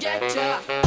subject ya.